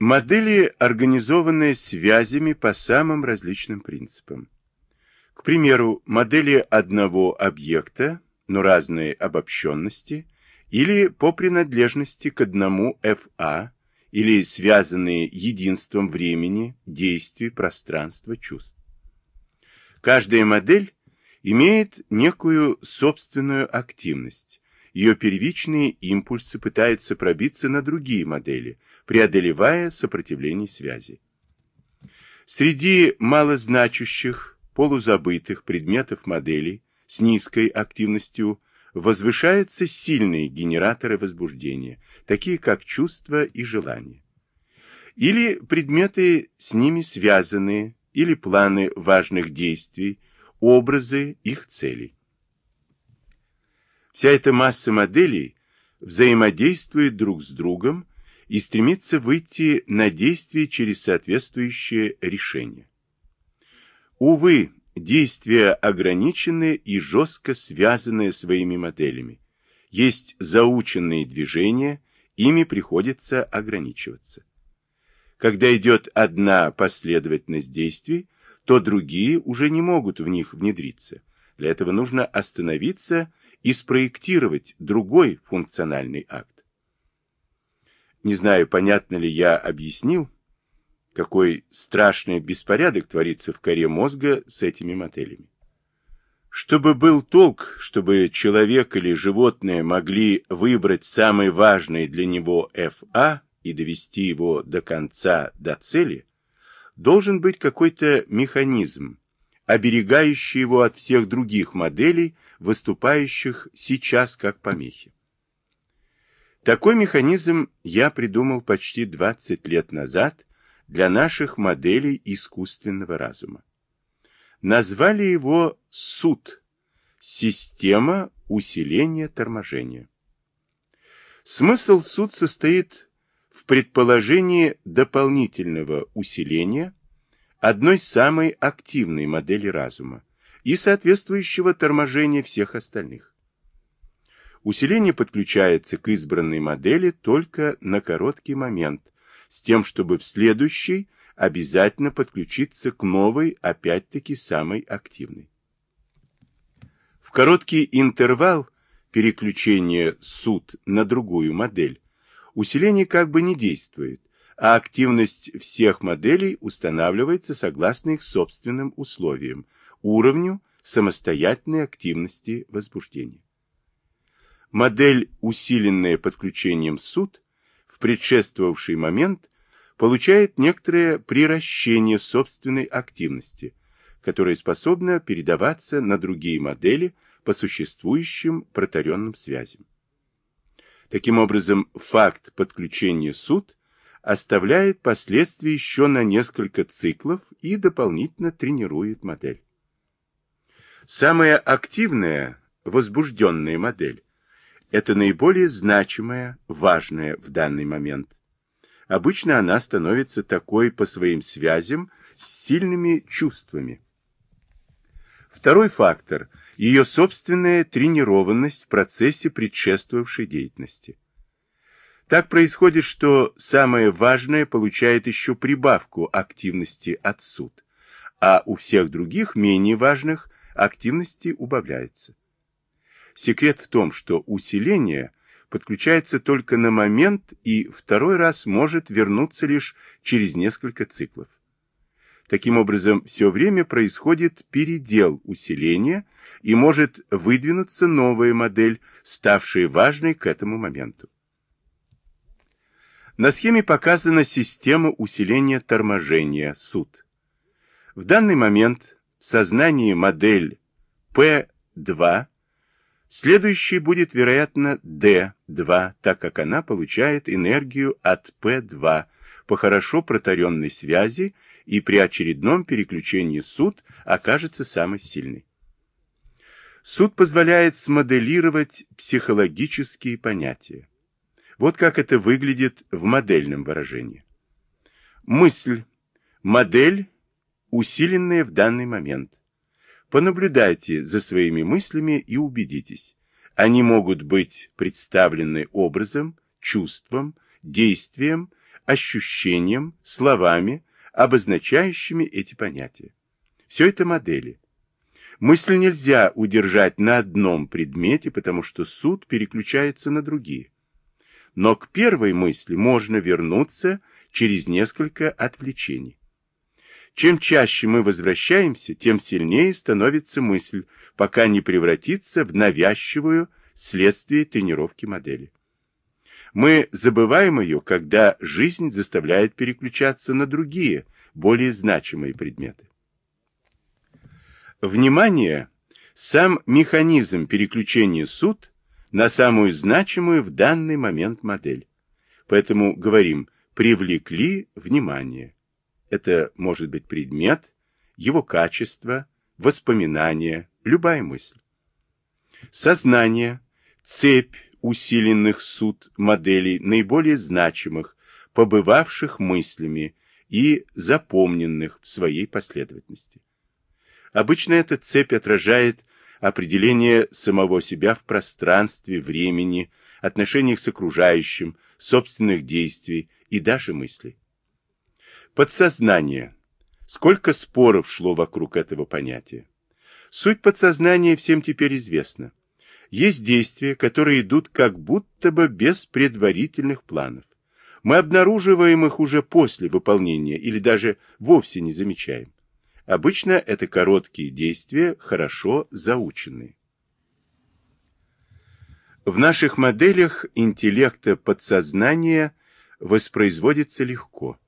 Модели организованы связями по самым различным принципам. К примеру, модели одного объекта, но разной обобщенности, или по принадлежности к одному ФА, или связанные единством времени, действий, пространства, чувств. Каждая модель имеет некую собственную активность. Ее первичные импульсы пытаются пробиться на другие модели, преодолевая сопротивление связи. Среди малозначащих, полузабытых предметов моделей с низкой активностью возвышаются сильные генераторы возбуждения, такие как чувства и желания. Или предметы с ними связанные, или планы важных действий, образы их целей. Вся эта масса моделей взаимодействует друг с другом и стремится выйти на действие через соответствующее решение. Увы, действия ограничены и жестко связаны своими моделями. Есть заученные движения, ими приходится ограничиваться. Когда идет одна последовательность действий, то другие уже не могут в них внедриться. Для этого нужно остановиться и спроектировать другой функциональный акт. Не знаю, понятно ли я объяснил, какой страшный беспорядок творится в коре мозга с этими моделями. Чтобы был толк, чтобы человек или животное могли выбрать самый важный для него ФА, и довести его до конца, до цели, должен быть какой-то механизм, оберегающий его от всех других моделей, выступающих сейчас как помехи. Такой механизм я придумал почти 20 лет назад для наших моделей искусственного разума. Назвали его суд – система усиления торможения. Смысл суд состоит в предположении дополнительного усиления одной самой активной модели разума и соответствующего торможения всех остальных. Усиление подключается к избранной модели только на короткий момент, с тем, чтобы в следующей обязательно подключиться к новой, опять-таки самой активной. В короткий интервал переключения суд на другую модель усиление как бы не действует, а активность всех моделей устанавливается согласно их собственным условиям, уровню самостоятельной активности возбуждения. Модель, усиленная подключением суд, в предшествовавший момент получает некоторое приращение собственной активности, которая способна передаваться на другие модели по существующим протаренным связям. Таким образом, факт подключения суд оставляет последствия еще на несколько циклов и дополнительно тренирует модель. Самая активная, возбужденная модель – это наиболее значимая, важная в данный момент. Обычно она становится такой по своим связям с сильными чувствами. Второй фактор – ее собственная тренированность в процессе предшествовавшей деятельности. Так происходит, что самое важное получает еще прибавку активности от суд, а у всех других, менее важных, активности убавляется. Секрет в том, что усиление подключается только на момент и второй раз может вернуться лишь через несколько циклов. Таким образом, все время происходит передел усиления и может выдвинуться новая модель, ставшая важной к этому моменту. На схеме показана система усиления торможения суд. В данный момент в сознании модель P2, следующей будет, вероятно, D2, так как она получает энергию от P2 по хорошо протаренной связи и при очередном переключении суд окажется самой сильной. Суд позволяет смоделировать психологические понятия. Вот как это выглядит в модельном выражении. Мысль. Модель, усиленная в данный момент. Понаблюдайте за своими мыслями и убедитесь. Они могут быть представлены образом, чувством, действием, ощущением, словами, обозначающими эти понятия. Все это модели. Мысль нельзя удержать на одном предмете, потому что суд переключается на другие. Но к первой мысли можно вернуться через несколько отвлечений. Чем чаще мы возвращаемся, тем сильнее становится мысль, пока не превратится в навязчивую следствие тренировки модели. Мы забываем ее, когда жизнь заставляет переключаться на другие, более значимые предметы. Внимание! Сам механизм переключения суд на самую значимую в данный момент модель. Поэтому говорим «привлекли внимание». Это может быть предмет, его качество, воспоминание, любая мысль. Сознание, цепь усиленных суд моделей наиболее значимых, побывавших мыслями и запомненных в своей последовательности. Обычно эта цепь отражает определение самого себя в пространстве, времени, отношениях с окружающим, собственных действий и даже мыслей. Подсознание. Сколько споров шло вокруг этого понятия. Суть подсознания всем теперь известна. Есть действия, которые идут как будто бы без предварительных планов. Мы обнаруживаем их уже после выполнения или даже вовсе не замечаем. Обычно это короткие действия, хорошо заученные. В наших моделях интеллекта подсознания воспроизводится легко.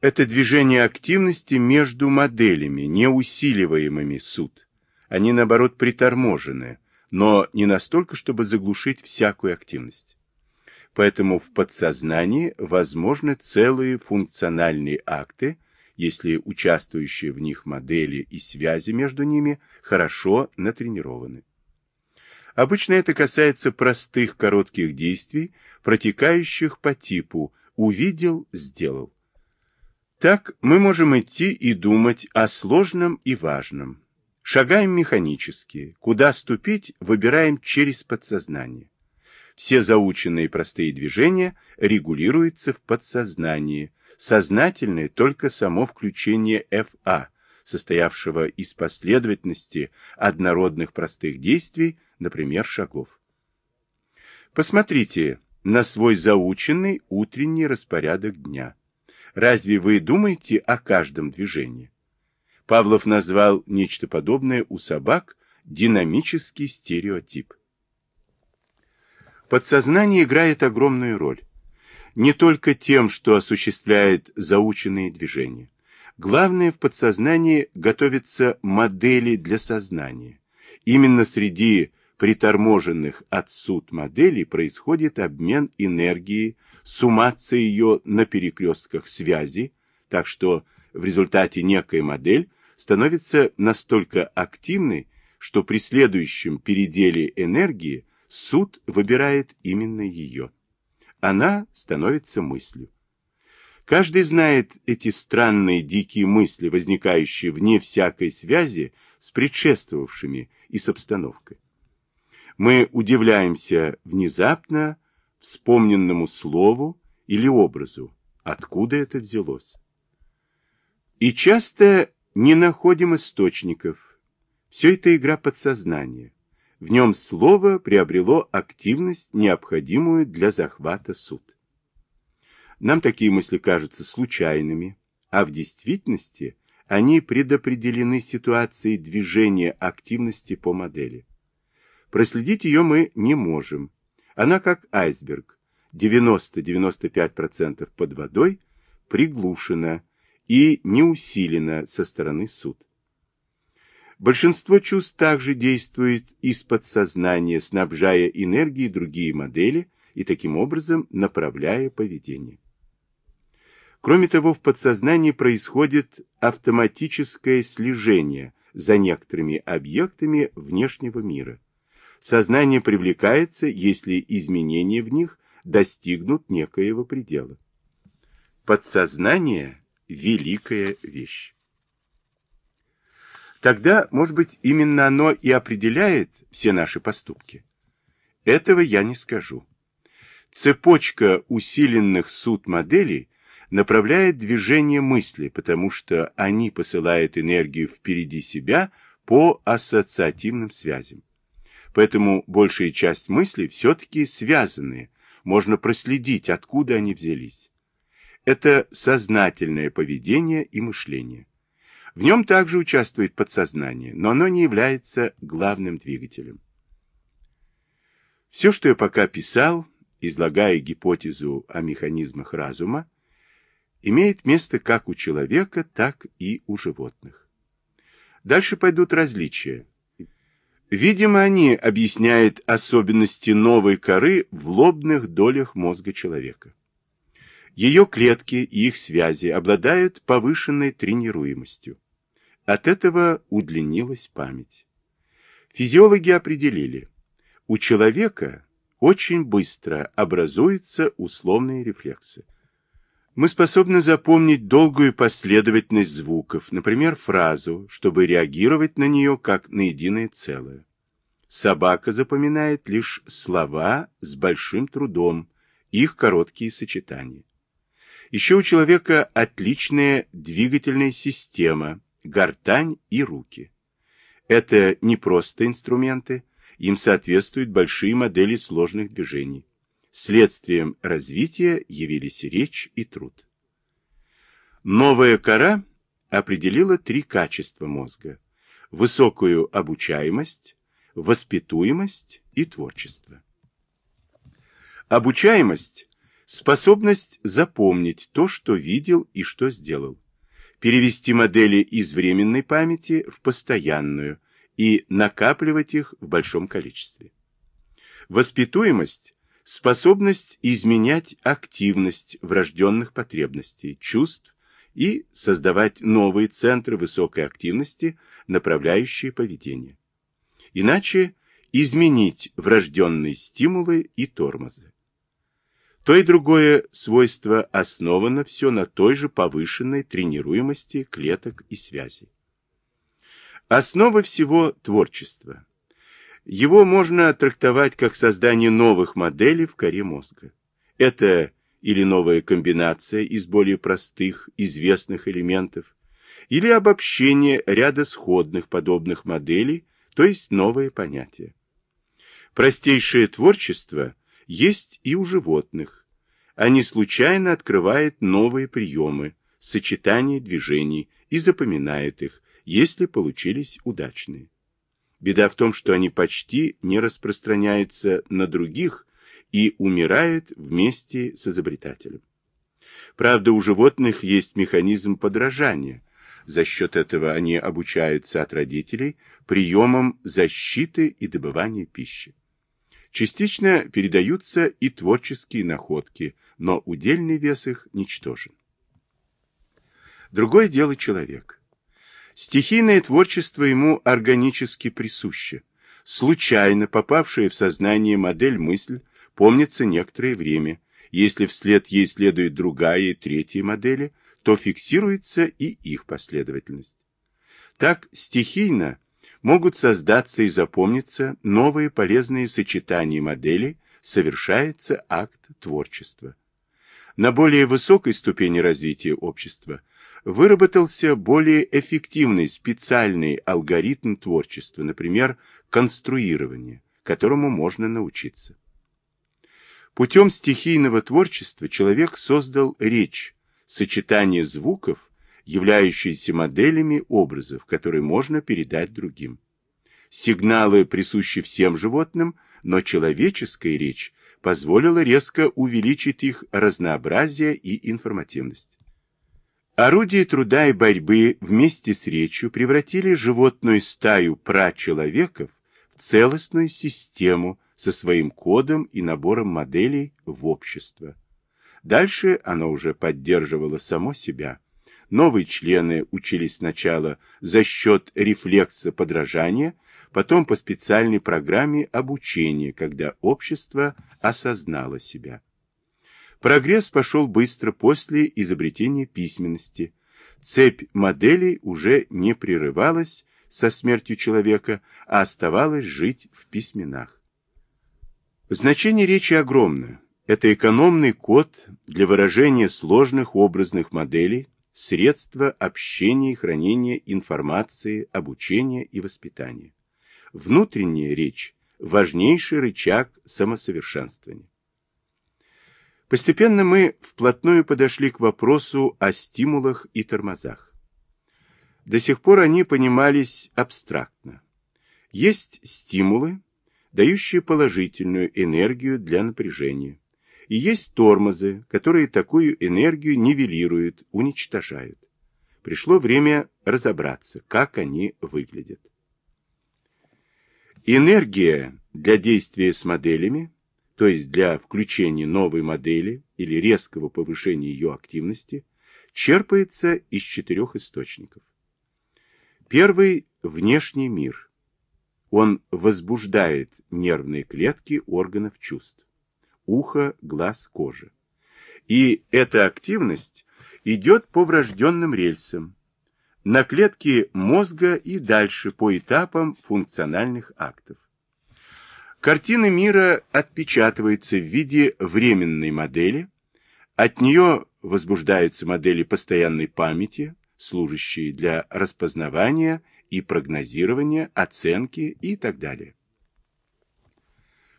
Это движение активности между моделями, не усиливаемыми суд. Они, наоборот, приторможены, но не настолько, чтобы заглушить всякую активность. Поэтому в подсознании возможны целые функциональные акты, если участвующие в них модели и связи между ними хорошо натренированы. Обычно это касается простых коротких действий, протекающих по типу «увидел, сделал». Так мы можем идти и думать о сложном и важном. Шагаем механически, куда ступить, выбираем через подсознание. Все заученные простые движения регулируются в подсознании, сознательное только само включение ФА, состоявшего из последовательности однородных простых действий, например, шагов. Посмотрите на свой заученный утренний распорядок дня. Разве вы думаете о каждом движении? Павлов назвал нечто подобное у собак динамический стереотип. Подсознание играет огромную роль. Не только тем, что осуществляет заученные движения. Главное в подсознании готовятся модели для сознания. Именно среди приторможенных от суд моделей происходит обмен энергией суммация ее на перекрестках связи, так что в результате некая модель становится настолько активной, что при следующем переделе энергии суд выбирает именно ее. Она становится мыслью. Каждый знает эти странные дикие мысли, возникающие вне всякой связи с предшествовавшими и с обстановкой. Мы удивляемся внезапно вспомненному слову или образу, откуда это взялось. И часто не находим источников. Все это игра подсознания. В нем слово приобрело активность, необходимую для захвата суд. Нам такие мысли кажутся случайными, а в действительности они предопределены ситуацией движения активности по модели. Проследить ее мы не можем, она как айсберг, 90-95% под водой, приглушена и не усилена со стороны суд. Большинство чувств также действует из подсознания, снабжая энергией другие модели и таким образом направляя поведение. Кроме того, в подсознании происходит автоматическое слежение за некоторыми объектами внешнего мира сознание привлекается, если изменения в них достигнут некоего предела. Подсознание – великая вещь. Тогда, может быть, именно оно и определяет все наши поступки. Этого я не скажу. Цепочка усиленных суд моделей направляет движение мысли, потому что они посылают энергию впереди себя по ассоциативным связям. Поэтому большая часть мыслей все-таки связанные, можно проследить, откуда они взялись. Это сознательное поведение и мышление. В нем также участвует подсознание, но оно не является главным двигателем. Все, что я пока писал, излагая гипотезу о механизмах разума, имеет место как у человека, так и у животных. Дальше пойдут различия. Видимо, они объясняют особенности новой коры в лобных долях мозга человека. Ее клетки и их связи обладают повышенной тренируемостью. От этого удлинилась память. Физиологи определили, у человека очень быстро образуются условные рефлексы. Мы способны запомнить долгую последовательность звуков, например, фразу, чтобы реагировать на нее как на единое целое. Собака запоминает лишь слова с большим трудом, их короткие сочетания. Еще у человека отличная двигательная система, гортань и руки. Это не просто инструменты, им соответствуют большие модели сложных движений. Следствием развития явились речь и труд. Новая кора определила три качества мозга – высокую обучаемость, воспитуемость и творчество. Обучаемость – способность запомнить то, что видел и что сделал, перевести модели из временной памяти в постоянную, и накапливать их в большом количестве. Воспитуемость – способность изменять активность врожденных потребностей, чувств и создавать новые центры высокой активности, направляющие поведение. Иначе изменить врожденные стимулы и тормозы. То и другое свойство основано все на той же повышенной тренируемости клеток и связей. Основа всего творчества. Его можно трактовать как создание новых моделей в коре мозга. Это или новая комбинация из более простых, известных элементов, или обобщение ряда сходных подобных моделей, то есть новые понятия. Простейшее творчество есть и у животных. Они случайно открывают новые приемы, сочетания движений и запоминают их, если получились удачные. Беда в том, что они почти не распространяются на других и умирают вместе с изобретателем. Правда, у животных есть механизм подражания. За счет этого они обучаются от родителей приемам защиты и добывания пищи. Частично передаются и творческие находки, но удельный вес их ничтожен. Другое дело человек. Стихийное творчество ему органически присуще. Случайно попавшая в сознание модель-мысль помнится некоторое время. Если вслед ей следует другая и третья модели, то фиксируется и их последовательность. Так стихийно могут создаться и запомниться новые полезные сочетания моделей, совершается акт творчества. На более высокой ступени развития общества – выработался более эффективный специальный алгоритм творчества, например, конструирование, которому можно научиться. Путем стихийного творчества человек создал речь, сочетание звуков, являющиеся моделями образов, которые можно передать другим. Сигналы присущи всем животным, но человеческая речь позволила резко увеличить их разнообразие и информативность. Орудия труда и борьбы вместе с речью превратили животную стаю прачеловеков в целостную систему со своим кодом и набором моделей в общество. Дальше оно уже поддерживало само себя. Новые члены учились сначала за счет рефлекса подражания, потом по специальной программе обучения, когда общество осознало себя. Прогресс пошел быстро после изобретения письменности. Цепь моделей уже не прерывалась со смертью человека, а оставалась жить в письменах. Значение речи огромно. – это экономный код для выражения сложных образных моделей, средства общения и хранения информации, обучения и воспитания. Внутренняя речь – важнейший рычаг самосовершенствования. Постепенно мы вплотную подошли к вопросу о стимулах и тормозах. До сих пор они понимались абстрактно. Есть стимулы, дающие положительную энергию для напряжения, и есть тормозы, которые такую энергию нивелируют, уничтожают. Пришло время разобраться, как они выглядят. Энергия для действия с моделями, то есть для включения новой модели или резкого повышения ее активности, черпается из четырех источников. Первый – внешний мир. Он возбуждает нервные клетки органов чувств ухо, глаз, кожа. И эта активность идет по врожденным рельсам, на клетки мозга и дальше по этапам функциональных актов. Картина мира отпечатывается в виде временной модели, от нее возбуждаются модели постоянной памяти, служащие для распознавания и прогнозирования, оценки и так далее.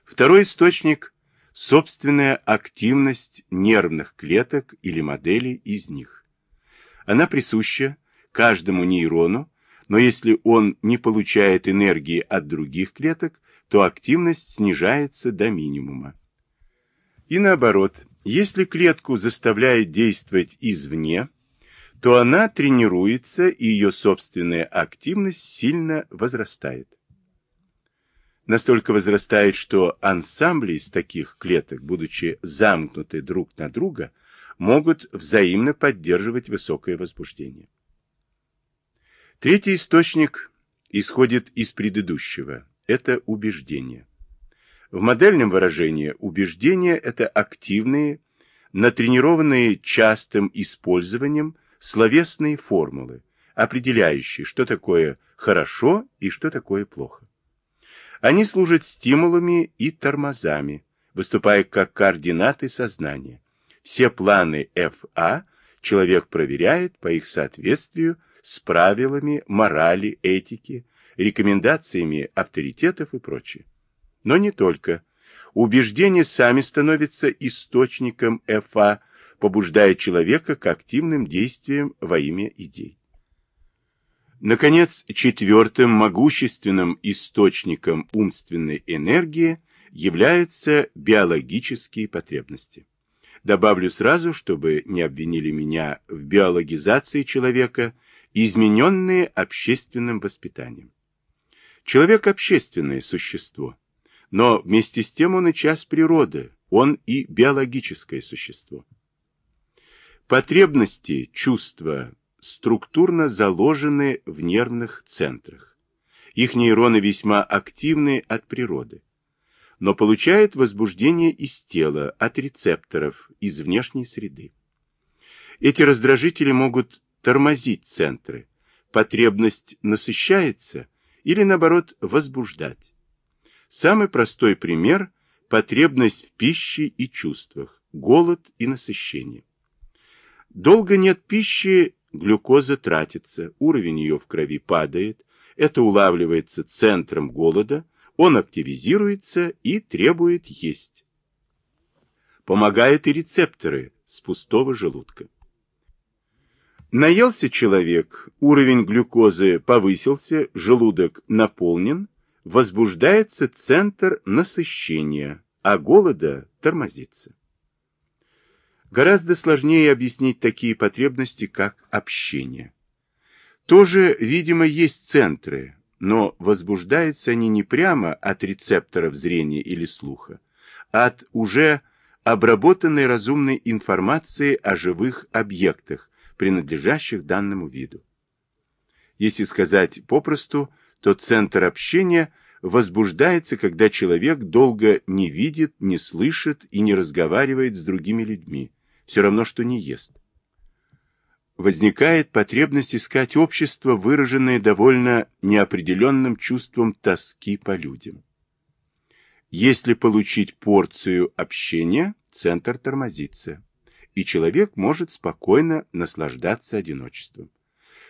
Второй источник собственная активность нервных клеток или моделей из них. Она присуща каждому нейрону, но если он не получает энергии от других клеток, то активность снижается до минимума. И наоборот, если клетку заставляет действовать извне, то она тренируется и ее собственная активность сильно возрастает настолько возрастает, что ансамбли из таких клеток, будучи замкнуты друг на друга, могут взаимно поддерживать высокое возбуждение. Третий источник исходит из предыдущего. Это убеждение. В модельном выражении убеждения – это активные, натренированные частым использованием словесные формулы, определяющие, что такое хорошо и что такое плохо. Они служат стимулами и тормозами, выступая как координаты сознания. Все планы ФА человек проверяет по их соответствию с правилами морали, этики, рекомендациями авторитетов и прочее. Но не только. Убеждения сами становятся источником ФА, побуждая человека к активным действиям во имя идей. Наконец, четвертым могущественным источником умственной энергии являются биологические потребности. Добавлю сразу, чтобы не обвинили меня в биологизации человека, измененные общественным воспитанием. Человек – общественное существо, но вместе с тем он и часть природы, он и биологическое существо. Потребности, чувства, структурно заложены в нервных центрах. Их нейроны весьма активны от природы, но получают возбуждение из тела, от рецепторов, из внешней среды. Эти раздражители могут тормозить центры, потребность насыщается или, наоборот, возбуждать. Самый простой пример – потребность в пище и чувствах, голод и насыщение. Долго нет пищи, глюкоза тратится, уровень ее в крови падает, это улавливается центром голода, он активизируется и требует есть. Помогают и рецепторы с пустого желудка. Наелся человек, уровень глюкозы повысился, желудок наполнен, возбуждается центр насыщения, а голода тормозится. Гораздо сложнее объяснить такие потребности, как общение. Тоже, видимо, есть центры, но возбуждаются они не прямо от рецепторов зрения или слуха, а от уже обработанной разумной информации о живых объектах, принадлежащих данному виду. Если сказать попросту, то центр общения возбуждается, когда человек долго не видит, не слышит и не разговаривает с другими людьми, все равно, что не ест. Возникает потребность искать общество, выраженное довольно неопределенным чувством тоски по людям. Если получить порцию общения, центр тормозится, и человек может спокойно наслаждаться одиночеством.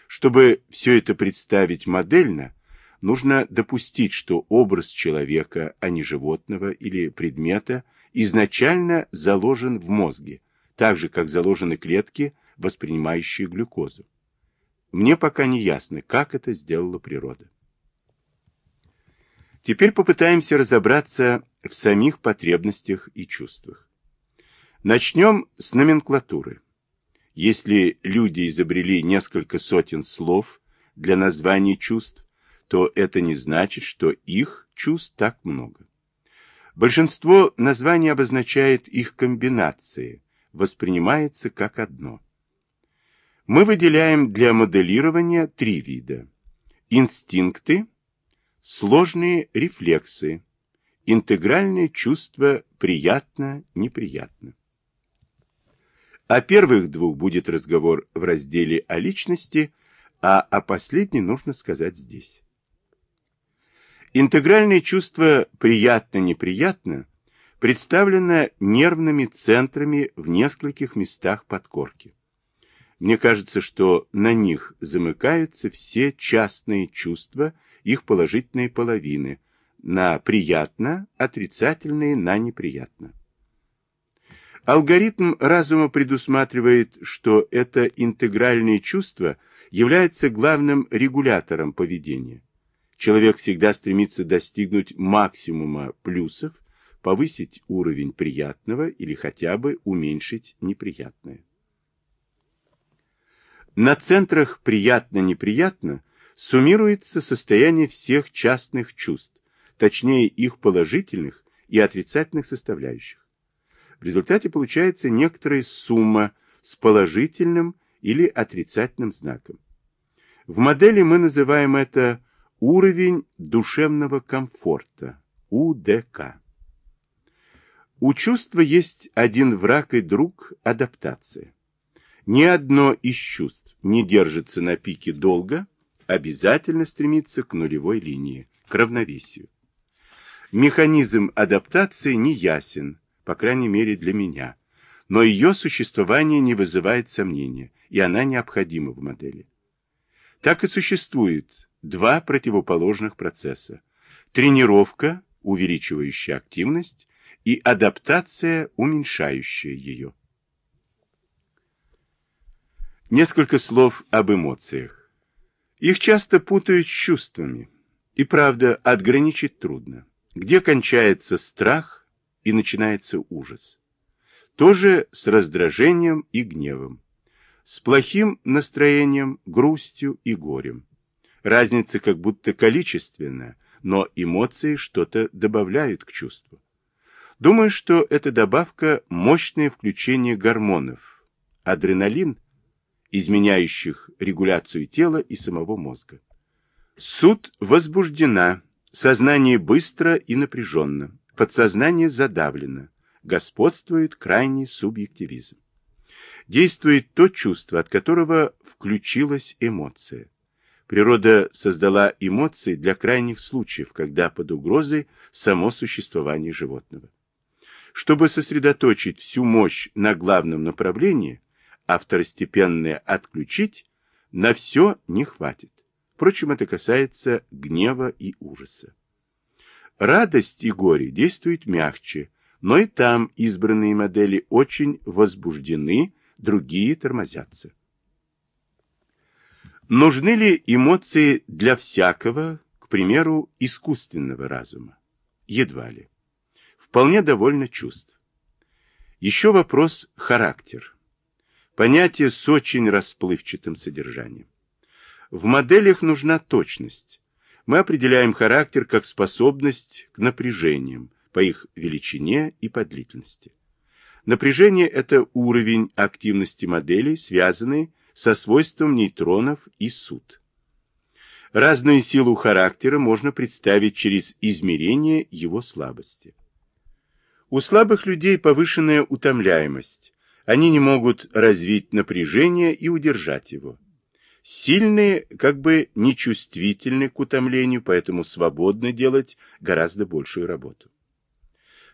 Чтобы все это представить модельно, нужно допустить, что образ человека, а не животного или предмета, изначально заложен в мозге, так же, как заложены клетки, воспринимающие глюкозу. Мне пока не ясно, как это сделала природа. Теперь попытаемся разобраться в самих потребностях и чувствах. Начнем с номенклатуры. Если люди изобрели несколько сотен слов для названий чувств, то это не значит, что их чувств так много. Большинство названий обозначает их комбинации, воспринимается как одно. Мы выделяем для моделирования три вида. Инстинкты, сложные рефлексы, интегральное чувство приятно-неприятно. О первых двух будет разговор в разделе о личности, а о последней нужно сказать здесь. Интегральное чувство приятно-неприятно представлено нервными центрами в нескольких местах подкорки. Мне кажется, что на них замыкаются все частные чувства, их положительные половины, на приятно, отрицательные на неприятно. Алгоритм разума предусматривает, что это интегральные чувства являются главным регулятором поведения. Человек всегда стремится достигнуть максимума плюсов, повысить уровень приятного или хотя бы уменьшить неприятное. На центрах «приятно-неприятно» суммируется состояние всех частных чувств, точнее их положительных и отрицательных составляющих. В результате получается некоторая сумма с положительным или отрицательным знаком. В модели мы называем это Уровень душевного комфорта. УДК. У чувства есть один враг и друг – адаптация. Ни одно из чувств не держится на пике долго, обязательно стремится к нулевой линии, к равновесию. Механизм адаптации не ясен, по крайней мере для меня, но ее существование не вызывает сомнения, и она необходима в модели. Так и существует два противоположных процесса. Тренировка, увеличивающая активность, и адаптация, уменьшающая ее. Несколько слов об эмоциях. Их часто путают с чувствами. И правда, отграничить трудно. Где кончается страх и начинается ужас. Тоже с раздражением и гневом. С плохим настроением, грустью и горем. Разница как будто количественная, но эмоции что-то добавляют к чувству. Думаю, что эта добавка – мощное включение гормонов, адреналин, изменяющих регуляцию тела и самого мозга. Суд возбуждена, сознание быстро и напряженно, подсознание задавлено, господствует крайний субъективизм. Действует то чувство, от которого включилась эмоция. Природа создала эмоции для крайних случаев, когда под угрозой само существование животного. Чтобы сосредоточить всю мощь на главном направлении, а второстепенное отключить, на все не хватит. Впрочем, это касается гнева и ужаса. Радость и горе действуют мягче, но и там избранные модели очень возбуждены, другие тормозятся. Нужны ли эмоции для всякого, к примеру, искусственного разума? Едва ли. Вполне довольно чувств. Еще вопрос характер. Понятие с очень расплывчатым содержанием. В моделях нужна точность. Мы определяем характер как способность к напряжениям по их величине и по длительности. Напряжение – это уровень активности моделей, связанный со свойством нейтронов и суд. Разную силу характера можно представить через измерение его слабости. У слабых людей повышенная утомляемость. Они не могут развить напряжение и удержать его. Сильные как бы нечувствительны к утомлению, поэтому свободны делать гораздо большую работу.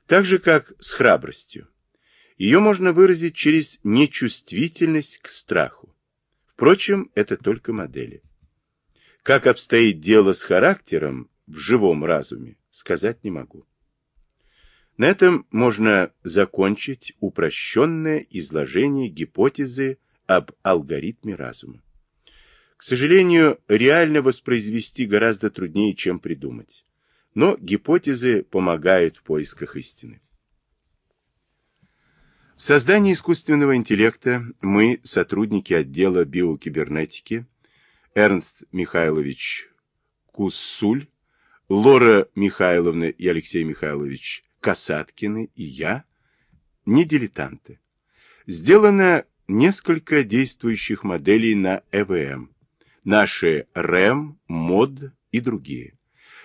Так же, как с храбростью. Ее можно выразить через нечувствительность к страху. Впрочем, это только модели. Как обстоит дело с характером в живом разуме, сказать не могу. На этом можно закончить упрощенное изложение гипотезы об алгоритме разума. К сожалению, реально воспроизвести гораздо труднее, чем придумать. Но гипотезы помогают в поисках истины. В создании искусственного интеллекта мы, сотрудники отдела биокибернетики, Эрнст Михайлович Куссуль, Лора Михайловна и Алексей Михайлович Касаткины и я, не дилетанты. Сделано несколько действующих моделей на ЭВМ, наши РЭМ, МОД и другие.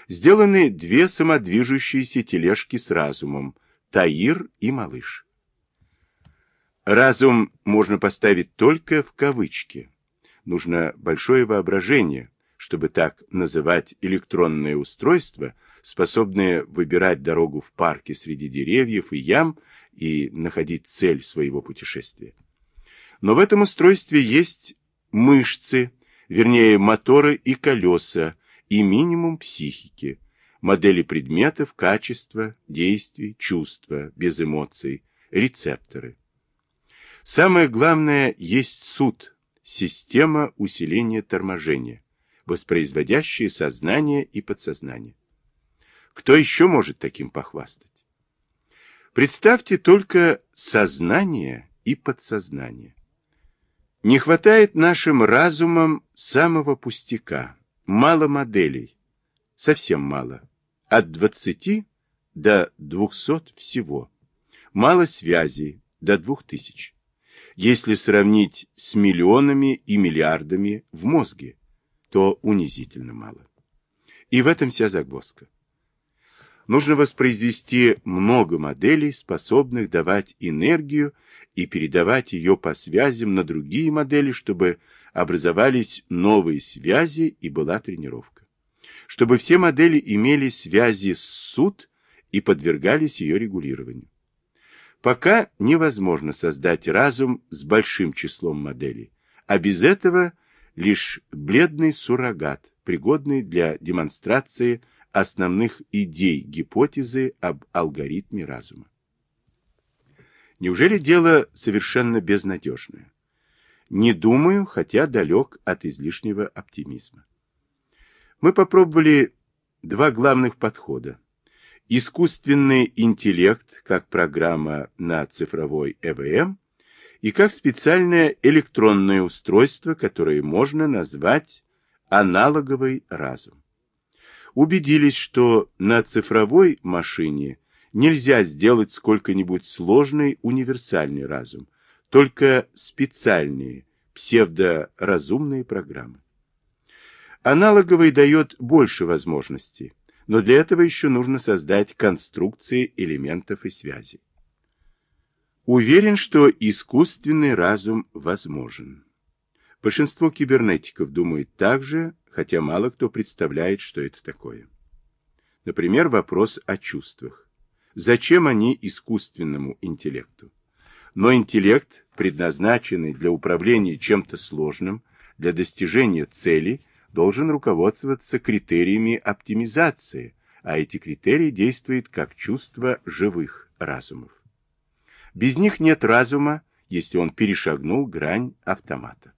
Сделаны две самодвижущиеся тележки с разумом, Таир и Малыш. Разум можно поставить только в кавычки. Нужно большое воображение, чтобы так называть электронное устройство, способное выбирать дорогу в парке среди деревьев и ям и находить цель своего путешествия. Но в этом устройстве есть мышцы, вернее моторы и колеса, и минимум психики, модели предметов, качества, действий, чувства, без эмоций, рецепторы. Самое главное есть суд, система усиления торможения, воспроизводящая сознание и подсознание. Кто еще может таким похвастать? Представьте только сознание и подсознание. Не хватает нашим разумам самого пустяка, мало моделей, совсем мало, от 20 до 200 всего, мало связей до 2000 если сравнить с миллионами и миллиардами в мозге, то унизительно мало. И в этом вся загвоздка. Нужно воспроизвести много моделей, способных давать энергию и передавать ее по связям на другие модели, чтобы образовались новые связи и была тренировка. Чтобы все модели имели связи с суд и подвергались ее регулированию. Пока невозможно создать разум с большим числом моделей, а без этого лишь бледный суррогат, пригодный для демонстрации основных идей гипотезы об алгоритме разума. Неужели дело совершенно безнадежное? Не думаю, хотя далек от излишнего оптимизма. Мы попробовали два главных подхода искусственный интеллект как программа на цифровой ЭВМ и как специальное электронное устройство, которое можно назвать аналоговый разум. Убедились, что на цифровой машине нельзя сделать сколько-нибудь сложный универсальный разум, только специальные псевдоразумные программы. Аналоговый дает больше возможностей, но для этого еще нужно создать конструкции элементов и связей. Уверен, что искусственный разум возможен. Большинство кибернетиков думают так же, хотя мало кто представляет, что это такое. Например, вопрос о чувствах. Зачем они искусственному интеллекту? Но интеллект, предназначенный для управления чем-то сложным, для достижения цели, должен руководствоваться критериями оптимизации, а эти критерии действуют как чувство живых разумов. Без них нет разума, если он перешагнул грань автомата.